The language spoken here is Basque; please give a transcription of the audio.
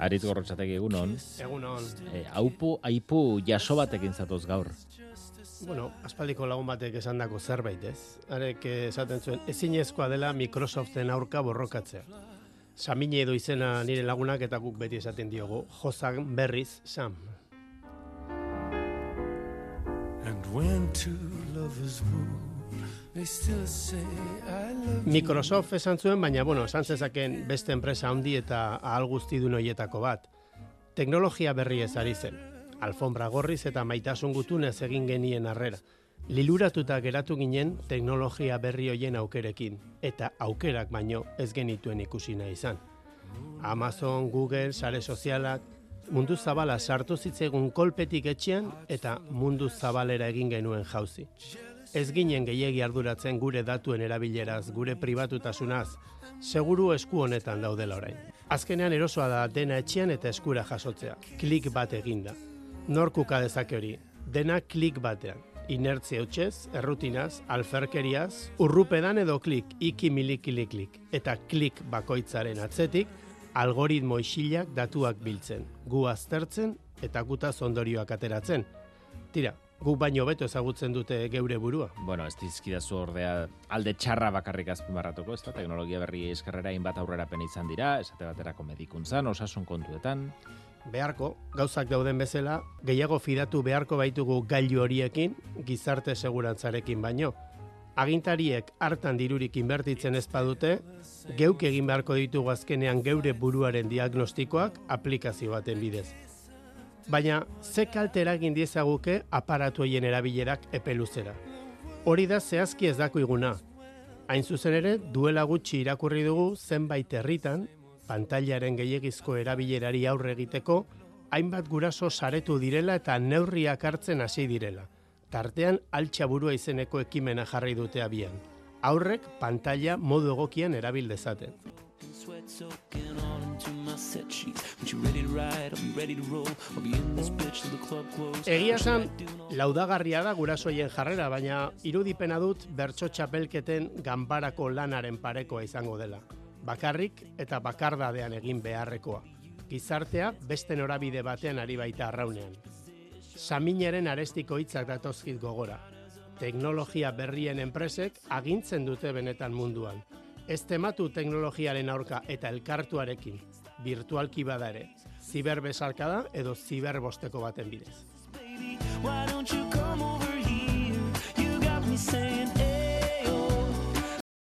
Arit gorrotxategi egunon. Egunon. E, aupu, aipu jaso batekin zatoz gaur. Bueno, aspaldiko lagun batek esan dako zerbait ez. Arek esaten zuen, ezinezkoa dela Microsoften aurka borrokatzea. Samine edo izena nire lagunak eta guk beti esaten diogu, jozak berriz, Sam. And when two lovers woo, Microsoft esan zuen, baina, bueno, esan zezaken beste enpresa handi eta ahal guzti du noietako bat. Teknologia berri ez ari zen. Alfombra gorriz eta maitasun gutunez egin genien arrera. Liluratuta geratu ginen teknologia berri hoien aukerekin, eta aukerak baino ez genituen ikusi nahi izan. Amazon, Google, sare sozialak, mundu zabala sartu zitzegun kolpetik etxean eta mundu zabalera egin genuen jauzi ez ginen gehiegi arduratzen gure datuen erabileraz, gure pribatutasunaz, seguru esku honetan daudela orain. Azkenean erosoa da dena etxean eta eskura jasotzea, klik bat eginda. Norkuka dezake hori, dena klik batean. Inertzia utxez, errutinaz, alferkeriaz, urrupedan edo klik, iki milikili klik. Eta klik bakoitzaren atzetik, algoritmo isilak datuak biltzen, gu aztertzen eta gutaz ondorioak ateratzen. Tira, guk baino beto ezagutzen dute geure burua. Bueno, ez dizkidazu ordea alde txarra bakarrik azpimarratuko, ez da, teknologia berri eskarrera inbat aurrerapen izan dira, esate baterako medikuntzan, osasun kontuetan. Beharko, gauzak dauden bezala, gehiago fidatu beharko baitugu gailu horiekin, gizarte segurantzarekin baino. Agintariek hartan dirurik inbertitzen ez badute, geuk egin beharko ditugu azkenean geure buruaren diagnostikoak aplikazio baten bidez baina ze kalte eragin diezaguke aparatu hoien erabilerak epeluzera. Hori da zehazki ez dako iguna. Hain zuzen ere, duela gutxi irakurri dugu zenbait herritan, pantailaren gehiagizko erabilerari aurre egiteko, hainbat guraso saretu direla eta neurriak hartzen hasi direla. Tartean altxaburua izeneko ekimena jarri dute abian. Aurrek pantaila modu egokian erabil dezaten. Egia esan, laudagarria da gurasoien jarrera, baina irudipena dut bertso txapelketen ganbarako lanaren parekoa izango dela. Bakarrik eta bakardadean egin beharrekoa. Gizartea beste norabide batean ari baita arraunean. Samineren arestiko hitzak datozkit gogora. Teknologia berrien enpresek agintzen dute benetan munduan ez tematu teknologiaren aurka eta elkartuarekin, virtualki bada ere, ziberbesarka da edo ziberbosteko baten bidez.